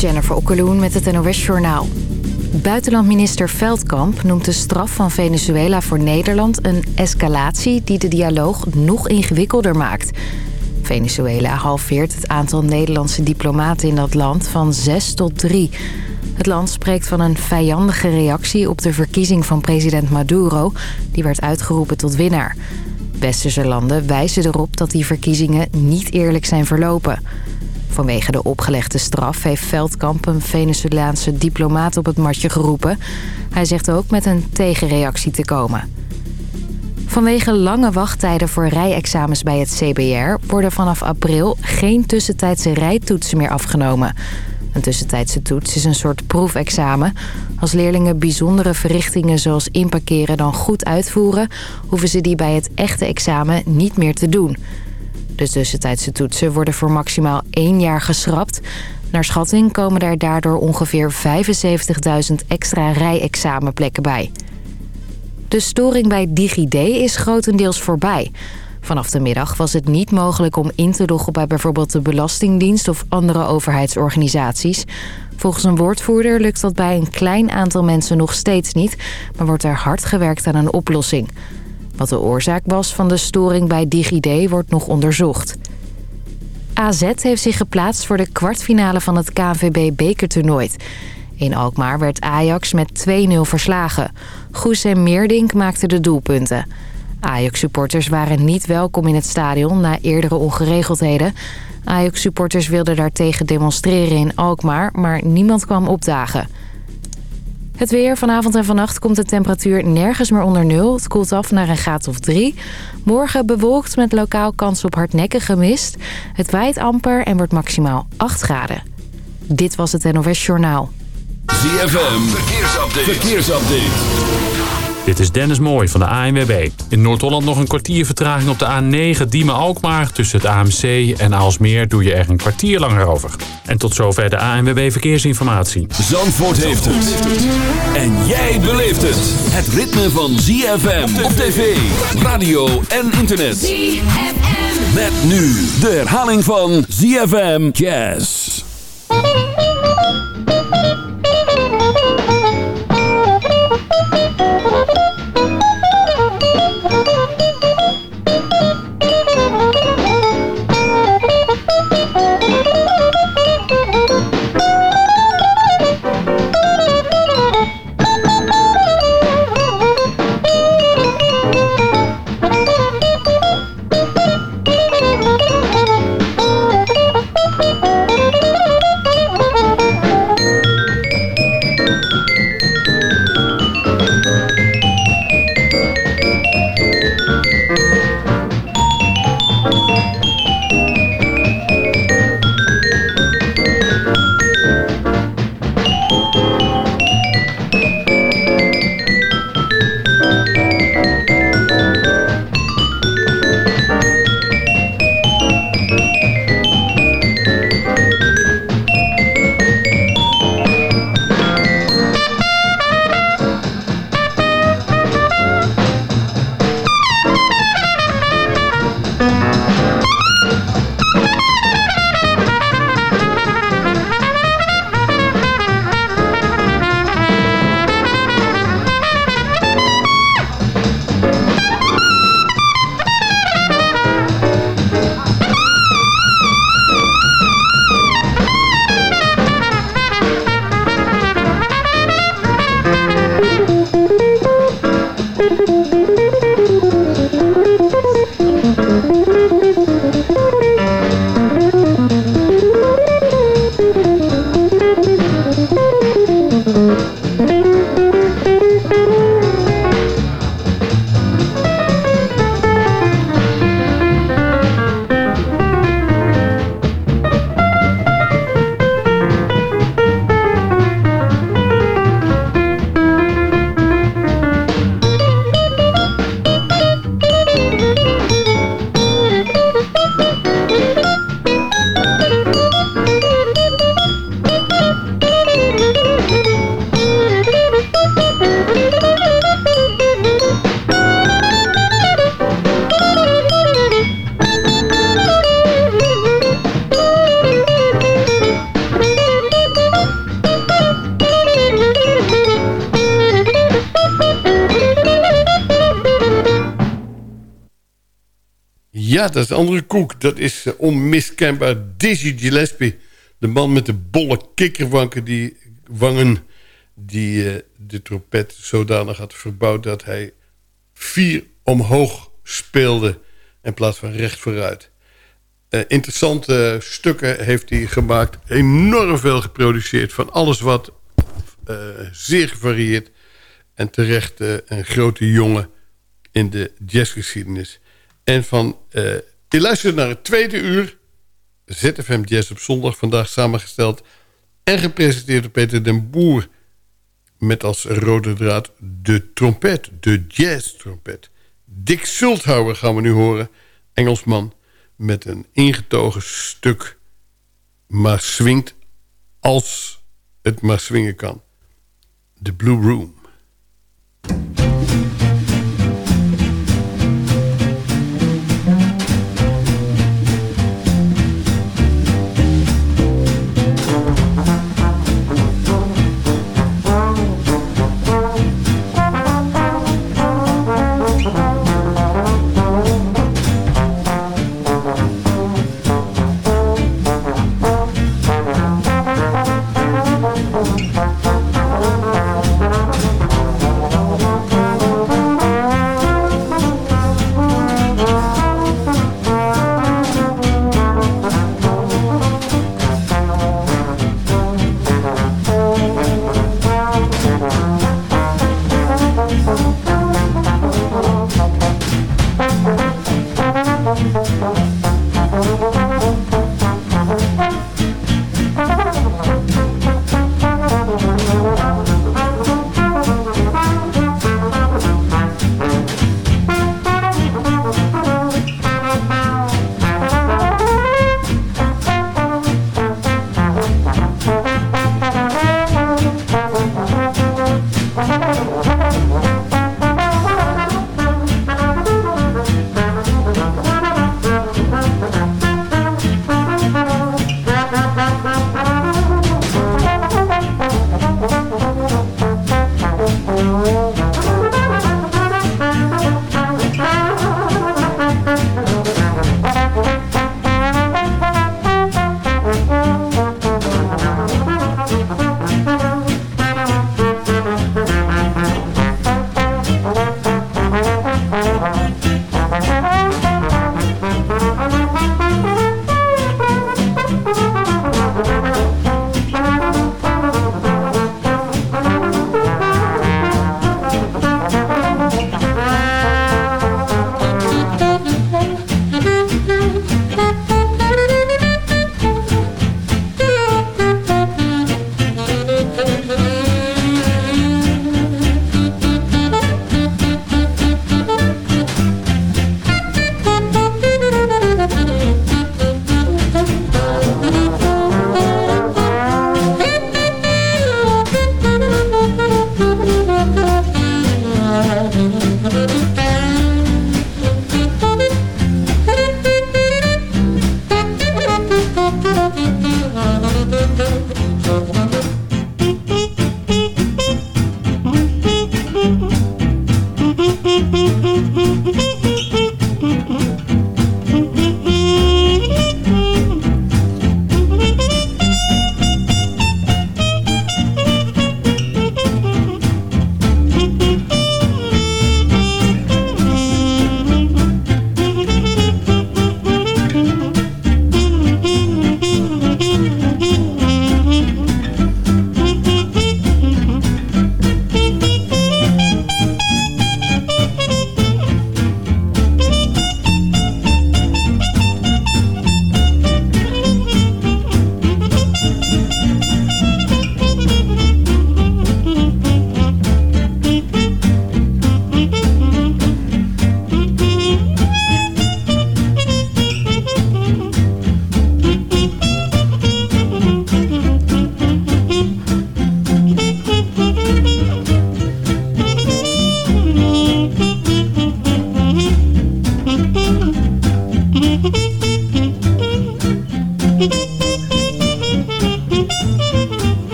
Jennifer Okkeloen met het NOS Journaal. Buitenlandminister Veldkamp noemt de straf van Venezuela voor Nederland... een escalatie die de dialoog nog ingewikkelder maakt. Venezuela halveert het aantal Nederlandse diplomaten in dat land van 6 tot 3. Het land spreekt van een vijandige reactie op de verkiezing van president Maduro... die werd uitgeroepen tot winnaar. Westerse landen wijzen erop dat die verkiezingen niet eerlijk zijn verlopen... Vanwege de opgelegde straf heeft Veldkamp een Venezolaanse diplomaat op het matje geroepen. Hij zegt ook met een tegenreactie te komen. Vanwege lange wachttijden voor rijexamens bij het CBR... worden vanaf april geen tussentijdse rijtoetsen meer afgenomen. Een tussentijdse toets is een soort proefexamen. Als leerlingen bijzondere verrichtingen zoals inparkeren dan goed uitvoeren... hoeven ze die bij het echte examen niet meer te doen... De tussentijdse toetsen worden voor maximaal één jaar geschrapt. Naar schatting komen er daardoor ongeveer 75.000 extra rijexamenplekken bij. De storing bij DigiD is grotendeels voorbij. Vanaf de middag was het niet mogelijk om in te loggen bij bijvoorbeeld de Belastingdienst of andere overheidsorganisaties. Volgens een woordvoerder lukt dat bij een klein aantal mensen nog steeds niet, maar wordt er hard gewerkt aan een oplossing. Wat de oorzaak was van de storing bij DigiD wordt nog onderzocht. AZ heeft zich geplaatst voor de kwartfinale van het KNVB-bekertoernooi. In Alkmaar werd Ajax met 2-0 verslagen. Goes en Meerdink maakten de doelpunten. Ajax-supporters waren niet welkom in het stadion na eerdere ongeregeldheden. Ajax-supporters wilden daartegen demonstreren in Alkmaar, maar niemand kwam opdagen. Het weer. Vanavond en vannacht komt de temperatuur nergens meer onder nul. Het koelt af naar een graad of drie. Morgen bewolkt met lokaal kans op hardnekkige mist. Het waait amper en wordt maximaal 8 graden. Dit was het NOS Journaal. ZFM. Verkeersupdate. Verkeersupdate. Dit is Dennis Mooij van de ANWB. In Noord-Holland nog een kwartier vertraging op de A9 Diemen-Alkmaar. Tussen het AMC en Aalsmeer doe je er een kwartier langer over. En tot zover de ANWB Verkeersinformatie. Zandvoort heeft het. En jij beleeft het. Het ritme van ZFM op tv, radio en internet. ZFM. Met nu de herhaling van ZFM Jazz. Ja, dat is uh, onmiskenbaar Dizzy Gillespie. De man met de bolle kikkerwanken die, wangen... die uh, de trompet zodanig had verbouwd... dat hij vier omhoog speelde... in plaats van recht vooruit. Uh, interessante stukken heeft hij gemaakt. Enorm veel geproduceerd. Van alles wat zeer gevarieerd. En terecht een grote jongen in de jazzgeschiedenis. En van, je luistert naar het tweede uur. ZFM Jazz op zondag. Vandaag samengesteld en gepresenteerd door Peter den Boer. Met als rode draad de trompet. De jazz-trompet. Dick Sulthauer gaan we nu horen. Engelsman met een ingetogen stuk. Maar swingt als het maar swingen kan. The Blue Room.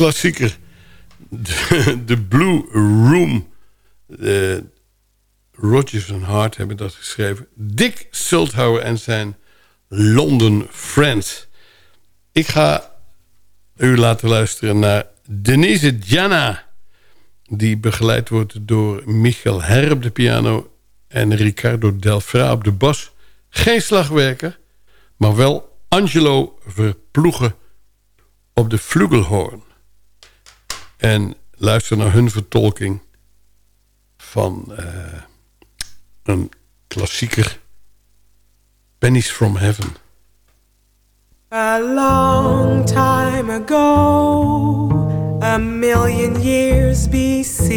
Klassieker. de, Blue Room. Uh, Rodgers en Hart hebben dat geschreven. Dick Sulthauer en zijn London Friends. Ik ga u laten luisteren naar Denise Jana. Die begeleid wordt door Michael Her op de piano... en Ricardo Delfra op de bas. Geen slagwerker, maar wel Angelo Verploegen op de flugelhoorn. En luister naar hun vertolking van uh, een klassieker... Pennies from Heaven. A long time ago, a million years BC,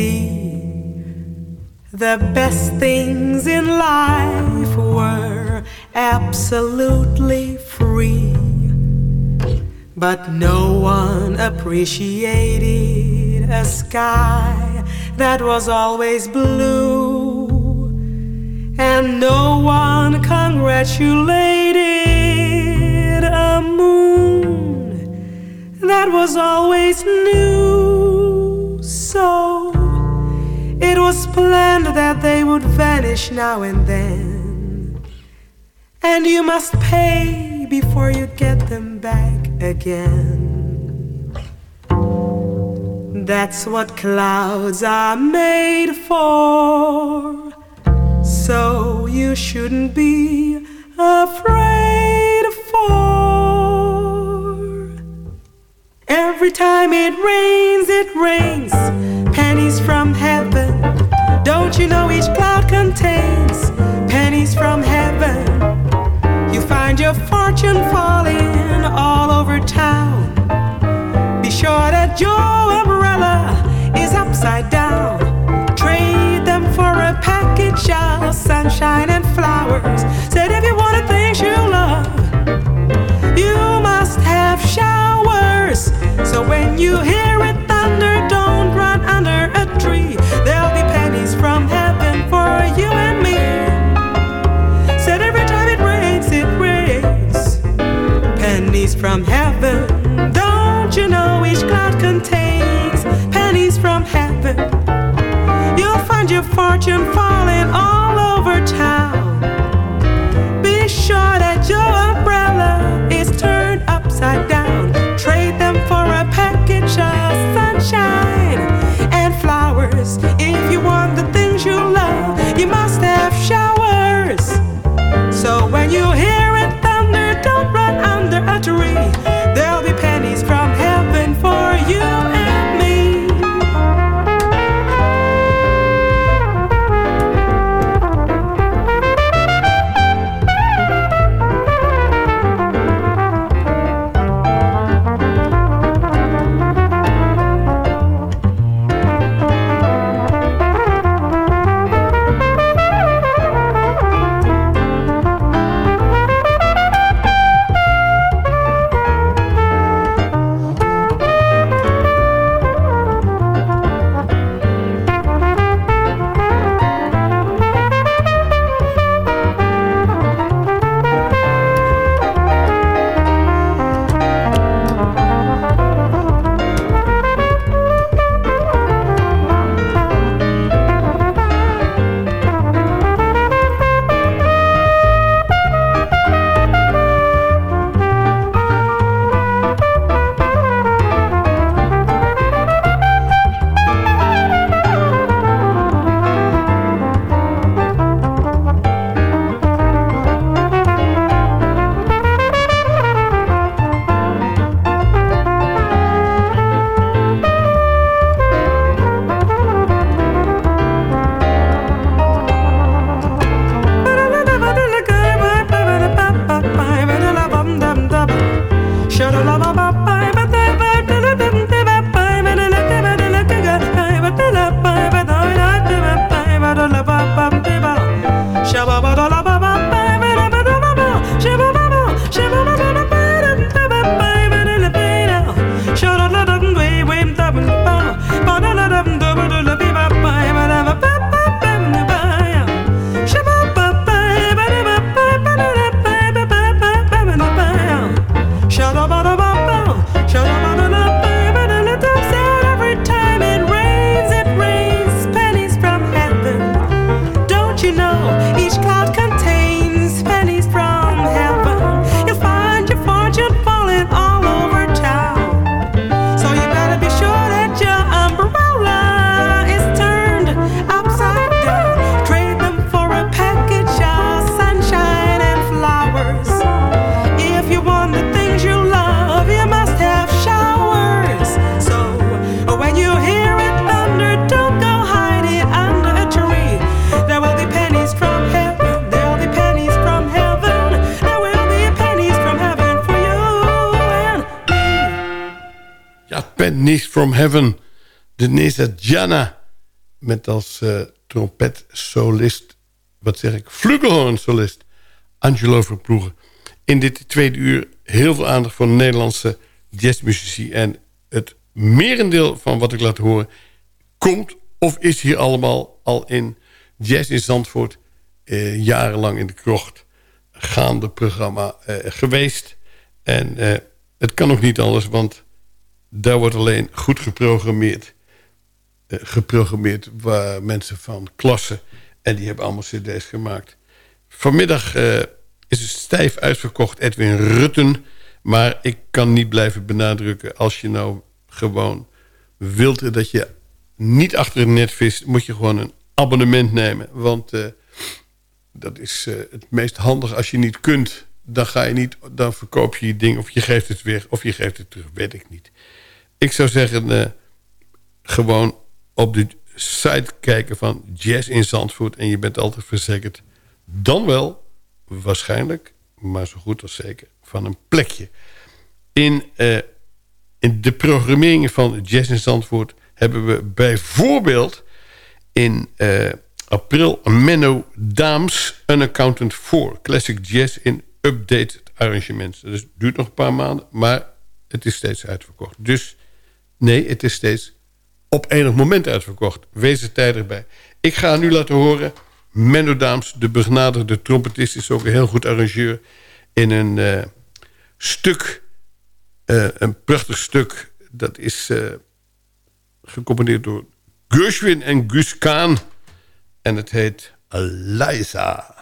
the best things in life were absolutely free. But no one appreciated a sky that was always blue, and no one congratulated a moon that was always new. So it was planned that they would vanish now and then, and you must pay before you get them back again. That's what clouds are made for. So you shouldn't be afraid for. Every time it rains, it rains pennies from heaven. Don't you know each cloud contains pennies from heaven? You find your fortune falling all over town. Sure that your umbrella is upside down. Trade them for a package of sunshine and flowers. Said if you want the things you love, you must have showers. So when you hear it thunder, don't run under a tree. There'll be pennies from heaven for you and me. Said every time it rains, it rains. Pennies from heaven. Your fortune falling all over town. De Neza Jana. Met als uh, trompetsolist, wat zeg ik, solist Angelo Verploegen. In dit tweede uur heel veel aandacht voor Nederlandse jazzmuzici. En het merendeel van wat ik laat horen... komt of is hier allemaal al in Jazz in Zandvoort... Eh, jarenlang in de krocht gaande programma eh, geweest. En eh, het kan ook niet anders, want daar wordt alleen goed geprogrammeerd. Eh, geprogrammeerd waar mensen van klassen... en die hebben allemaal cd's gemaakt. Vanmiddag eh, is het stijf uitverkocht Edwin Rutten... maar ik kan niet blijven benadrukken... als je nou gewoon wilt dat je niet achter het net vist... moet je gewoon een abonnement nemen. Want uh, dat is het meest handig als je niet kunt. Dan ga je niet, dan verkoop je je ding of je geeft het weg of je geeft het terug, weet ik niet. Ik zou zeggen, gewoon op de site kijken van Jazz in Zandvoort en je bent altijd verzekerd. Dan wel, waarschijnlijk, maar zo goed als zeker, van een plekje. In, uh, in de programmering van Jazz in Zandvoort hebben we bijvoorbeeld in uh, april Menno Daams, Unaccountant for Classic Jazz in updated arrangements. Dus het duurt nog een paar maanden, maar het is steeds uitverkocht. Dus nee, het is steeds op enig moment uitverkocht. Wees er tijdig bij. Ik ga nu laten horen... Menno Daams, de begenadigde trompetist... is ook een heel goed arrangeur... in een uh, stuk, uh, een prachtig stuk... dat is uh, gecomponeerd door Gershwin en Gus Kaan... en het heet Eliza.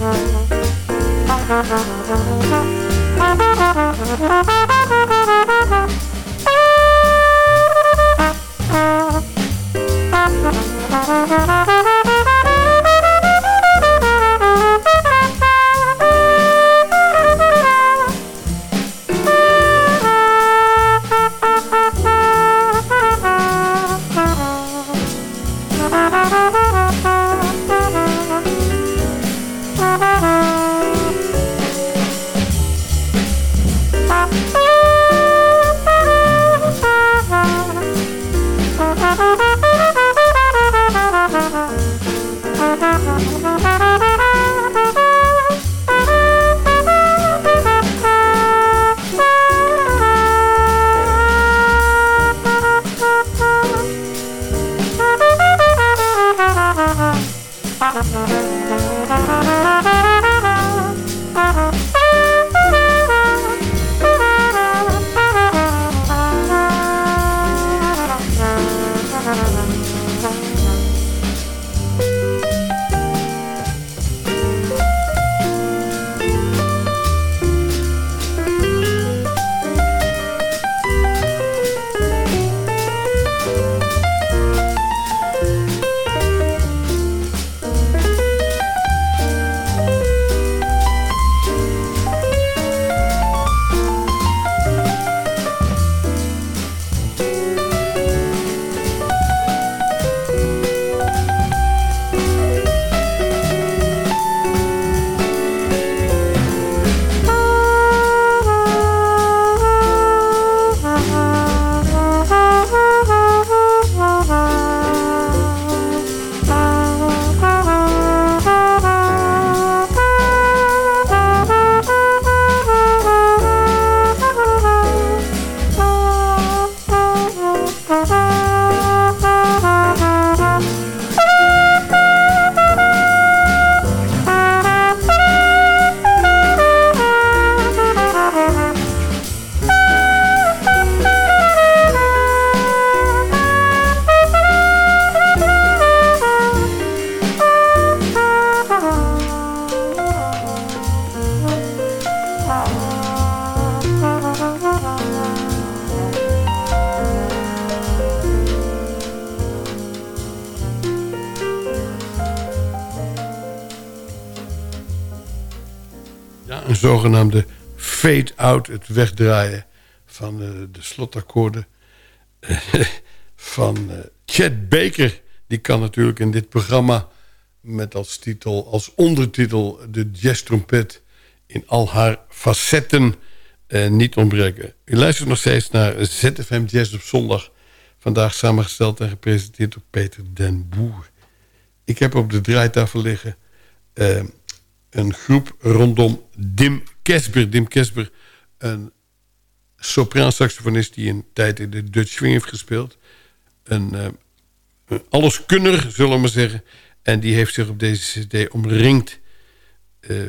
Zogenaamde fade-out, het wegdraaien van uh, de slotakkoorden van uh, Chet Baker. Die kan natuurlijk in dit programma met als titel, als ondertitel de jazztrompet in al haar facetten uh, niet ontbreken. U luistert nog steeds naar ZFM Jazz op zondag. Vandaag samengesteld en gepresenteerd door Peter den Boer. Ik heb op de draaitafel liggen een groep rondom Dim Kesber. Dim Kesber, een sopraansaxofonist die een tijd in de Dutch Swing heeft gespeeld. Een, uh, alleskunner, zullen we maar zeggen. En die heeft zich op deze cd omringd uh,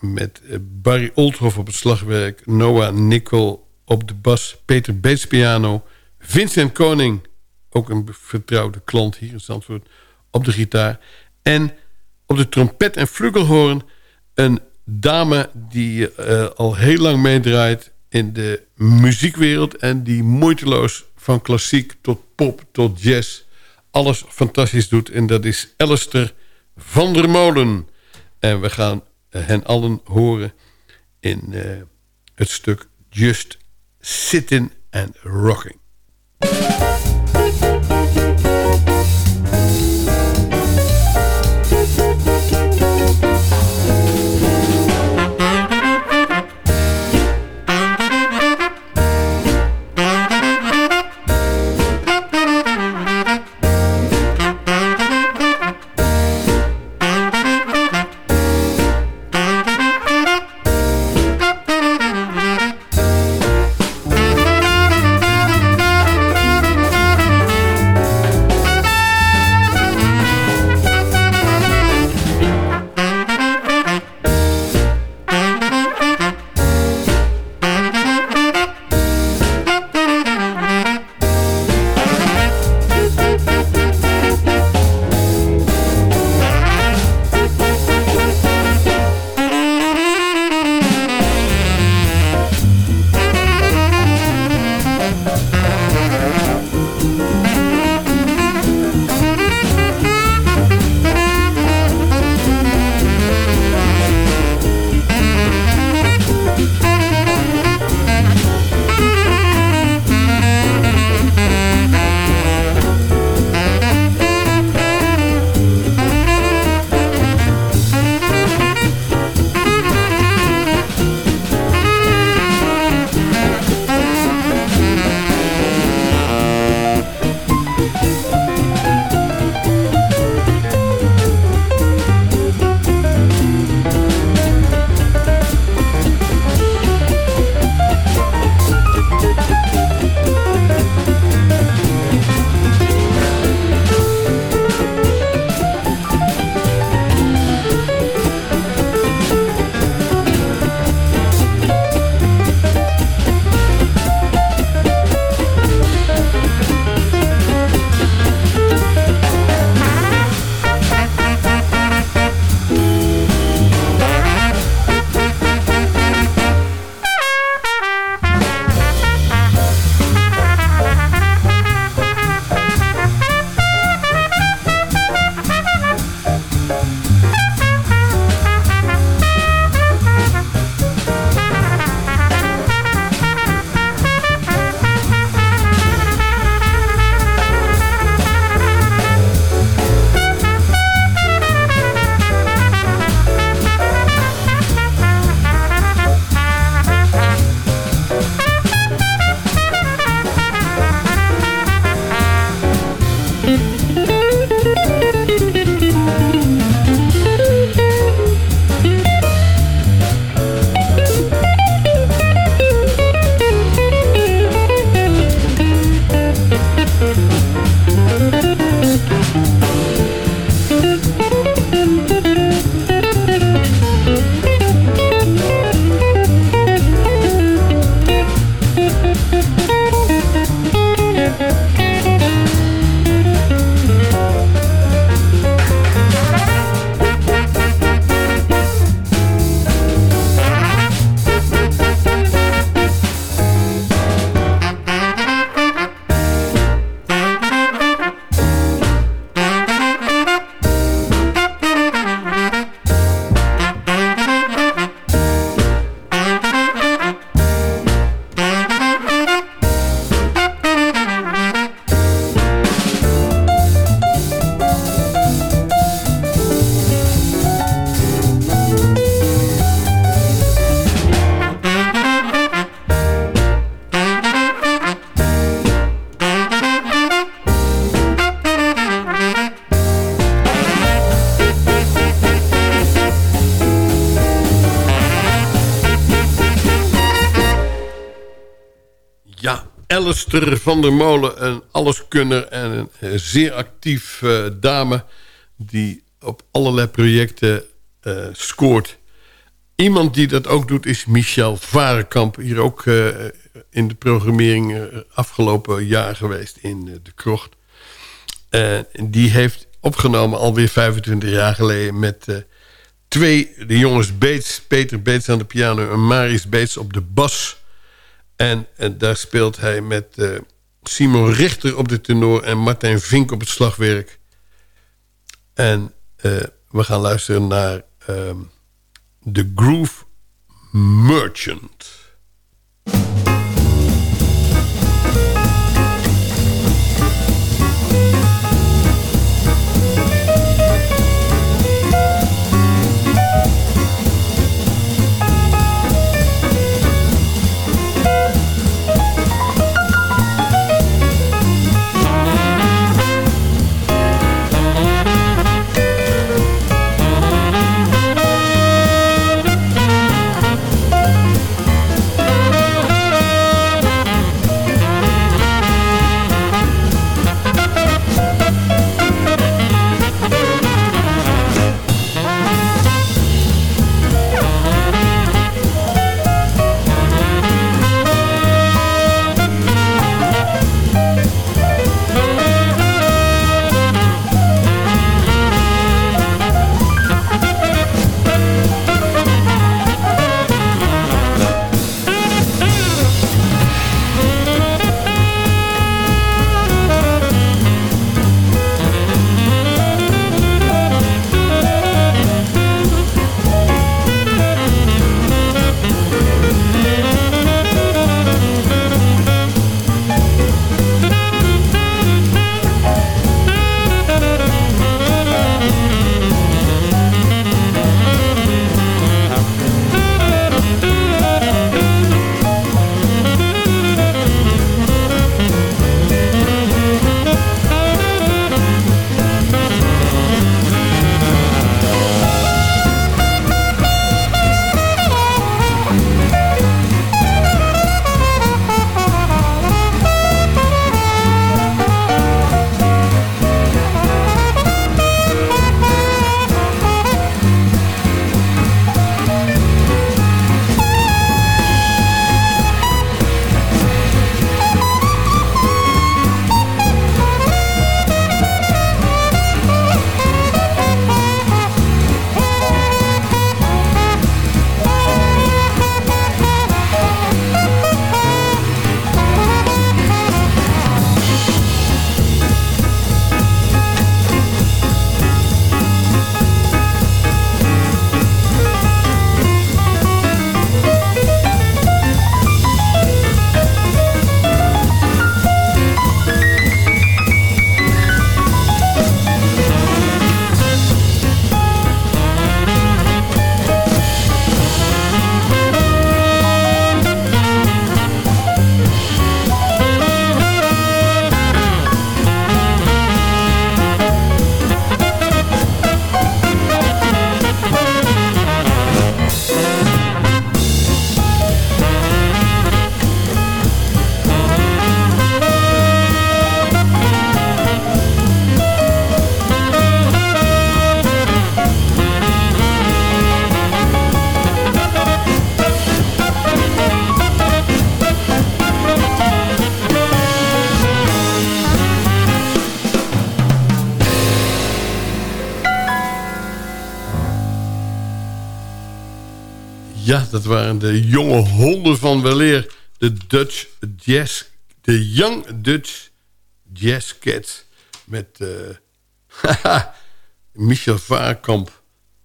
met uh, Barry Oldhoff op het slagwerk... Noah Nickel op de bas, Peter Bates piano... Vincent Koning, ook een vertrouwde klant hier in Zandvoort... op de gitaar. En op de trompet en flugelhoorn een dame die uh, al heel lang meedraait in de muziekwereld... en die moeiteloos van klassiek tot pop tot jazz alles fantastisch doet. En dat is Alistair van der Molen. En we gaan hen allen horen in uh, het stuk Just Sitting and Rocking. Alistair van der Molen, een alleskunner en een zeer actief uh, dame... die op allerlei projecten uh, scoort. Iemand die dat ook doet is Michel Varenkamp. Hier ook in de programmering afgelopen jaar geweest in de krocht. die heeft opgenomen alweer 25 jaar geleden... met twee de jongens Beets, Peter Beets aan de piano... en Maris Beets op de bas... En, en daar speelt hij met uh, Simon Richter op de tenor... en Martijn Vink op het slagwerk. En uh, we gaan luisteren naar um, The Groove Merchant. Dat waren de jonge honden van weleer. De Dutch Jazz... De Young Dutch Jazz Cats. Met uh, Michel Vaarkamp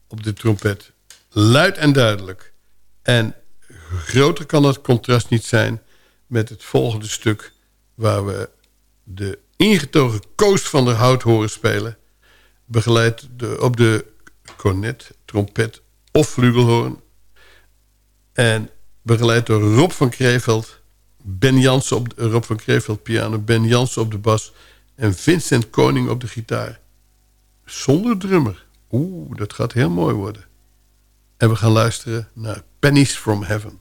op de trompet. Luid en duidelijk. En groter kan het contrast niet zijn... met het volgende stuk... waar we de ingetogen Koos van der Hout horen spelen. Begeleid op de cornet, trompet of flugelhoorn en begeleid door Rob van Kreeveld... Ben Jansen op de, Rob van Kreeveld piano... Ben Jansen op de bas... en Vincent Koning op de gitaar. Zonder drummer. Oeh, dat gaat heel mooi worden. En we gaan luisteren naar Pennies from Heaven.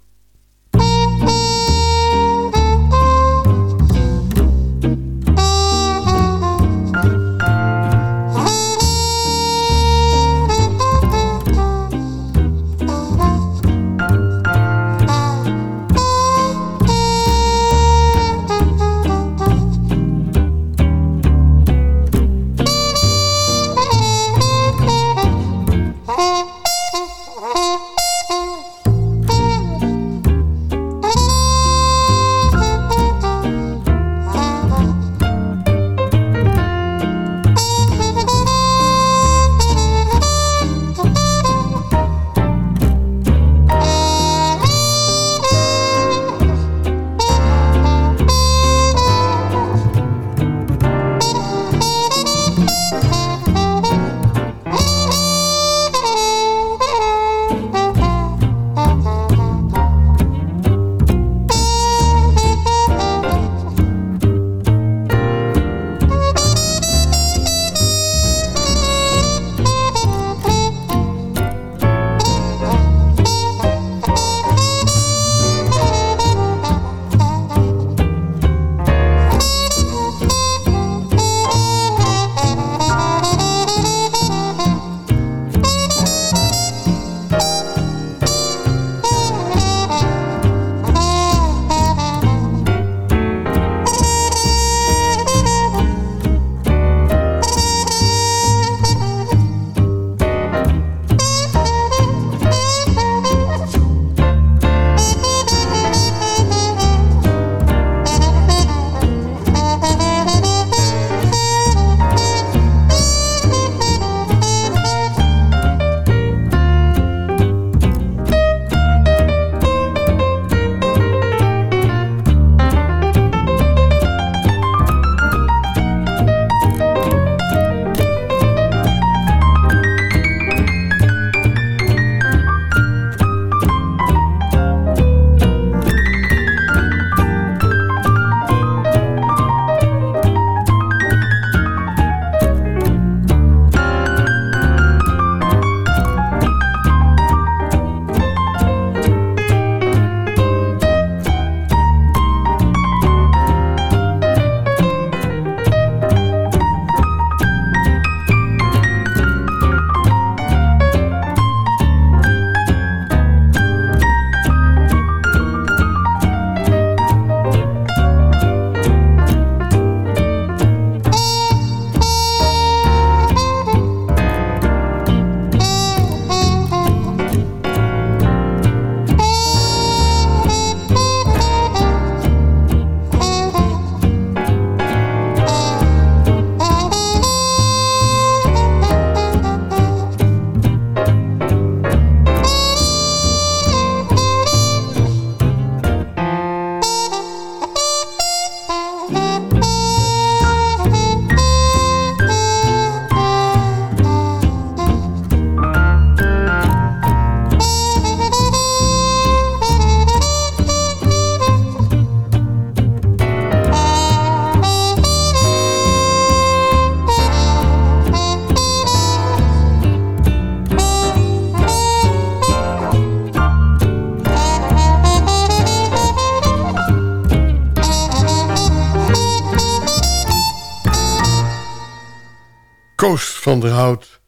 Van der Hout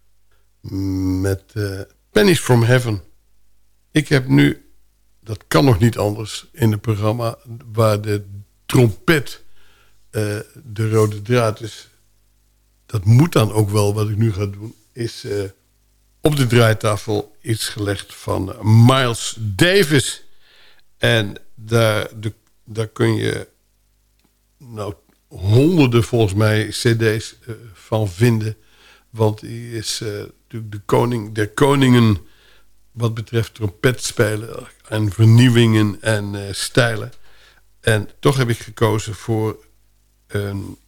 met uh, Pennies from Heaven. Ik heb nu, dat kan nog niet anders, in het programma... waar de trompet uh, de rode draad is. Dat moet dan ook wel wat ik nu ga doen. Is uh, op de draaitafel iets gelegd van Miles Davis. En daar, de, daar kun je nou honderden volgens mij cd's van vinden. Want hij is uh, natuurlijk de koning der koningen wat betreft trompetspelen en vernieuwingen en uh, stijlen. En toch heb ik gekozen voor een,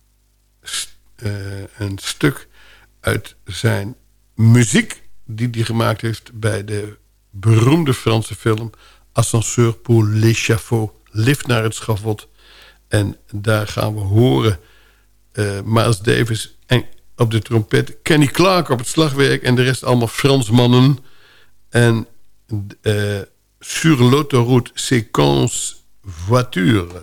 een stuk uit zijn muziek... die hij gemaakt heeft bij de beroemde Franse film... Ascenseur pour l'échafaud, lift naar het schavot... En daar gaan we horen uh, Miles Davis op de trompet. Kenny Clark op het slagwerk en de rest allemaal Fransmannen. En uh, sur l'autoroute séquence voiture.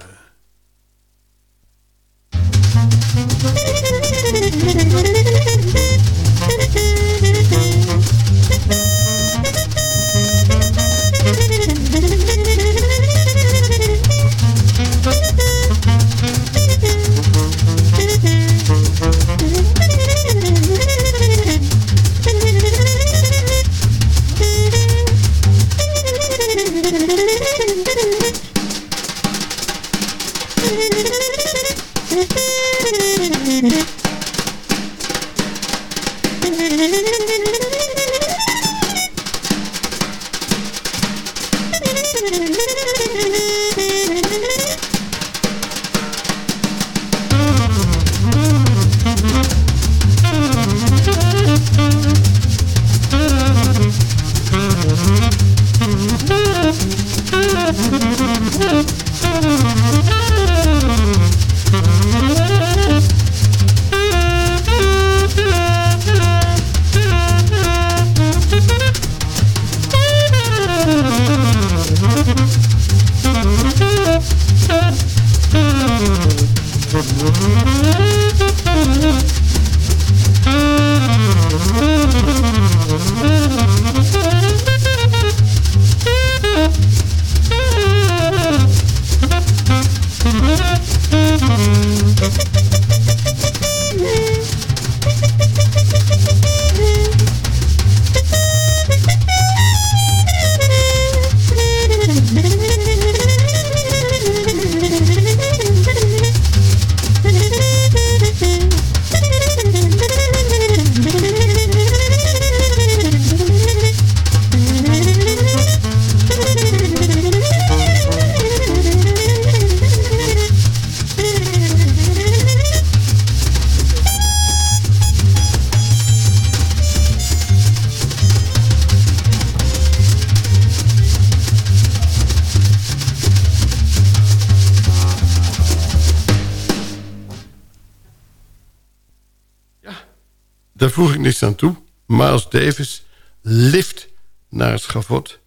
Daar voeg ik niks aan toe. Miles Davis, lift naar het schavot.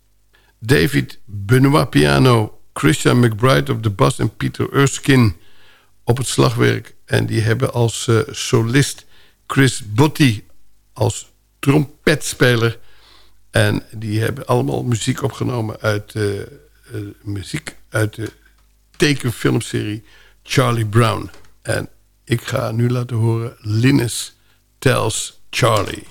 David Benoit piano, Christian McBride op de bas... en Peter Erskine op het slagwerk. En die hebben als uh, solist Chris Botti als trompetspeler. En die hebben allemaal muziek opgenomen uit, uh, muziek uit de tekenfilmserie Charlie Brown. En ik ga nu laten horen Linus tells Charlie.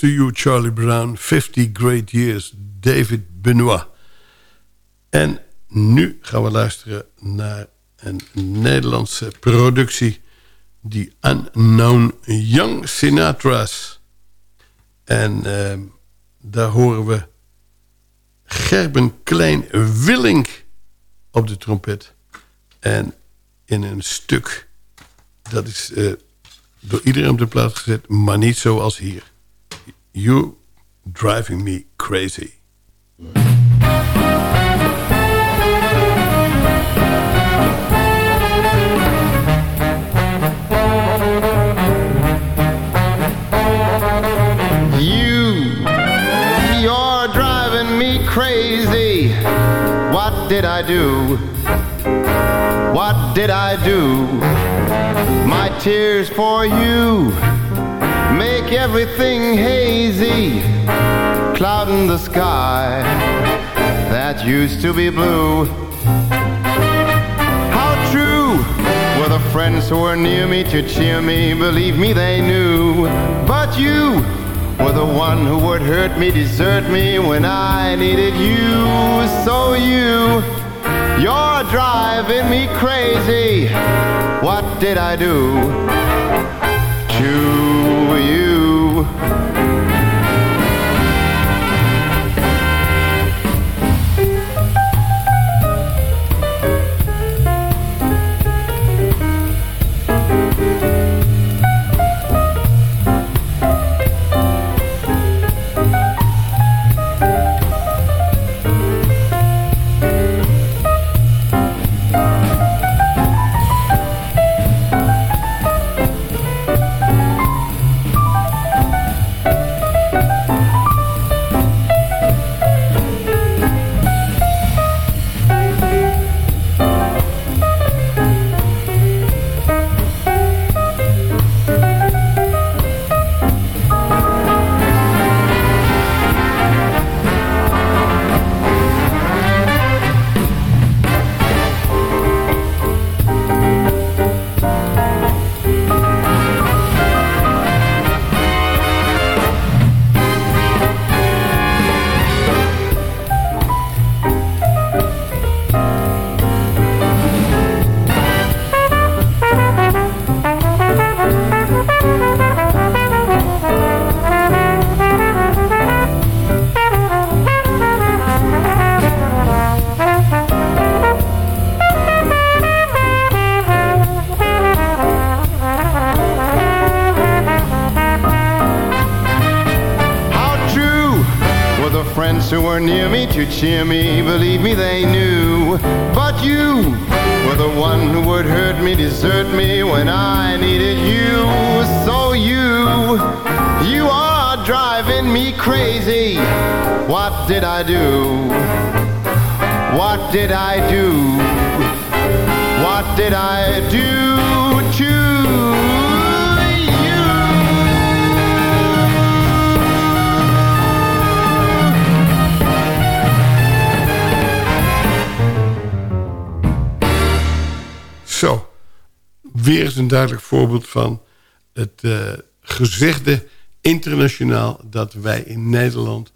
To you, Charlie Brown. 50 great years, David Benoit. En nu gaan we luisteren naar een Nederlandse productie... die Unknown Young Sinatra's. En uh, daar horen we Gerben Klein-Willink op de trompet. En in een stuk, dat is uh, door iedereen op de plaats gezet... maar niet zoals hier. You driving me crazy. You're driving me crazy. What did I do? What did I do? My tears for you make everything hazy, clouding the sky that used to be blue. How true were the friends who were near me to cheer me, believe me, they knew. But you were the one who would hurt me, desert me when I needed you. So you, you're driving me crazy. What did I do to cheer me, believe me, they knew. But you were the one who would hurt me, desert me when I needed you. So you, you are driving me crazy. What did I do? What did I do? What did I do een duidelijk voorbeeld van het uh, gezegde internationaal... dat wij in Nederland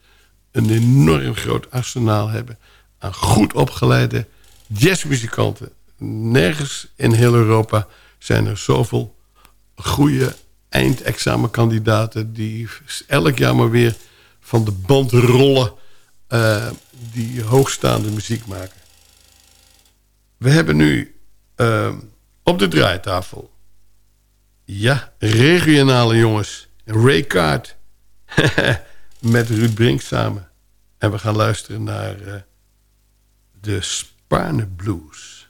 een enorm groot arsenaal hebben... aan goed opgeleide jazzmuzikanten. Nergens in heel Europa zijn er zoveel goede eindexamenkandidaten... die elk jaar maar weer van de band rollen... Uh, die hoogstaande muziek maken. We hebben nu uh, op de draaitafel. Ja, regionale jongens. Ray Kaart. Met Ruud Brink samen. En we gaan luisteren naar uh, de Spaarne Blues.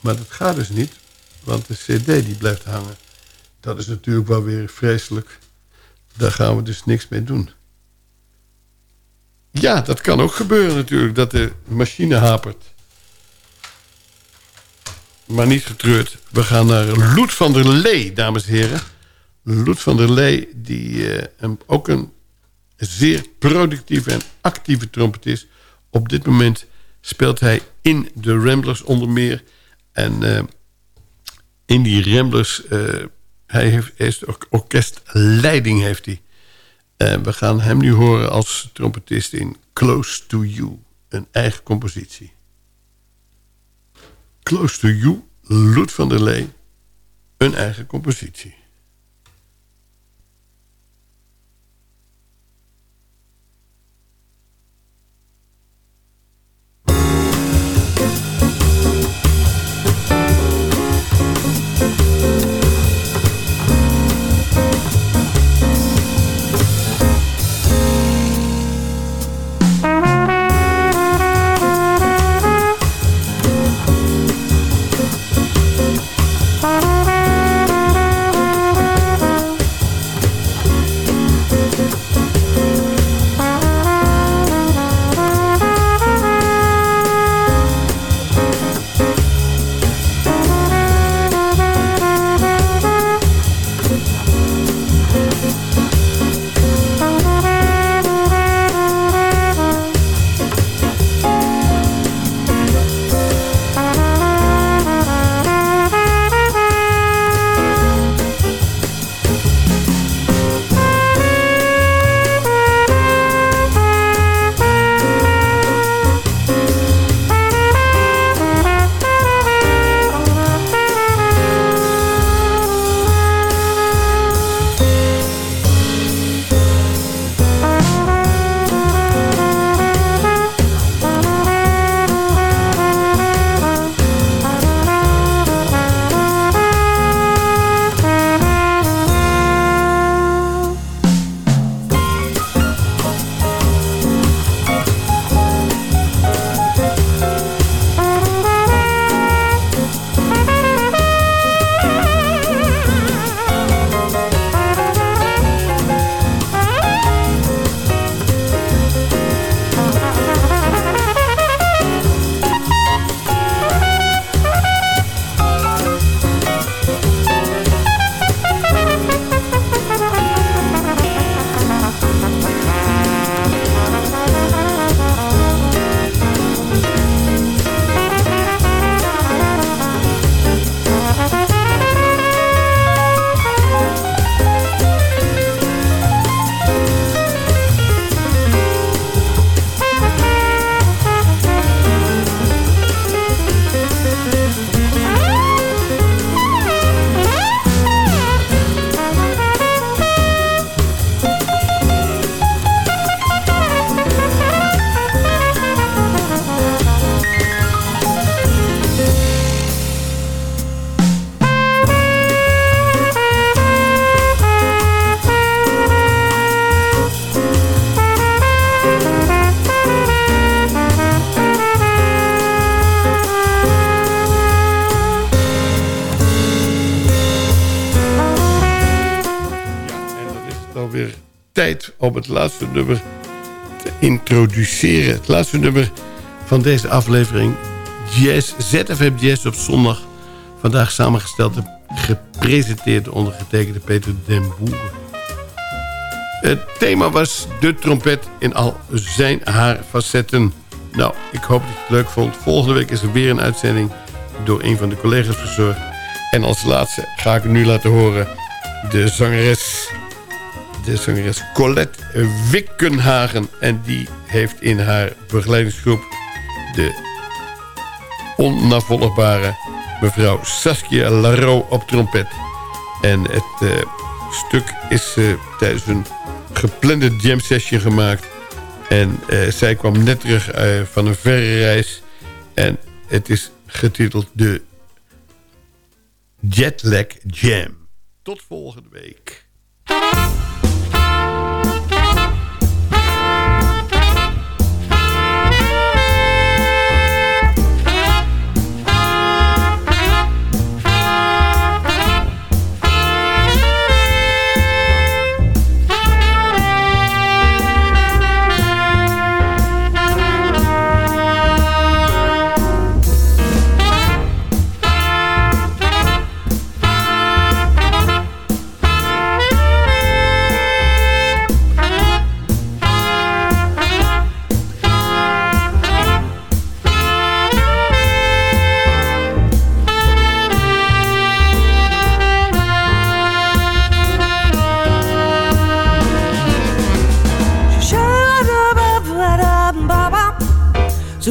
Maar dat gaat dus niet. Want de cd die blijft hangen. Dat is natuurlijk wel weer vreselijk. Daar gaan we dus niks mee doen. Ja, dat kan ook gebeuren natuurlijk. Dat de machine hapert. Maar niet getreurd. We gaan naar Loet van der Lee, dames en heren. Loet van der Lee, die uh, ook een zeer productieve en actieve trompetist. Op dit moment speelt hij in de Ramblers onder meer. En uh, in die Ramblers uh, Hij heeft, is orkestleiding heeft hij. We gaan hem nu horen als trompetist in Close to You. Een eigen compositie. Close to You, Loet van der Lee. Een eigen compositie. Om het laatste nummer te introduceren. Het laatste nummer van deze aflevering. Jazz, ZFM Jazz op zondag. Vandaag samengesteld en gepresenteerd onder getekende Peter den Boer. Het thema was de trompet in al zijn haar facetten. Nou, ik hoop dat je het leuk vond. Volgende week is er weer een uitzending door een van de collega's verzorgd. En als laatste ga ik nu laten horen de zangeres de zangeres Colette Wickenhagen. En die heeft in haar begeleidingsgroep de onnavolgbare mevrouw Saskia Laro op trompet. En het uh, stuk is uh, tijdens een geplande jam session gemaakt. En uh, zij kwam net terug van een verre reis. En het is getiteld de Jetlag Jam. Tot volgende week. Het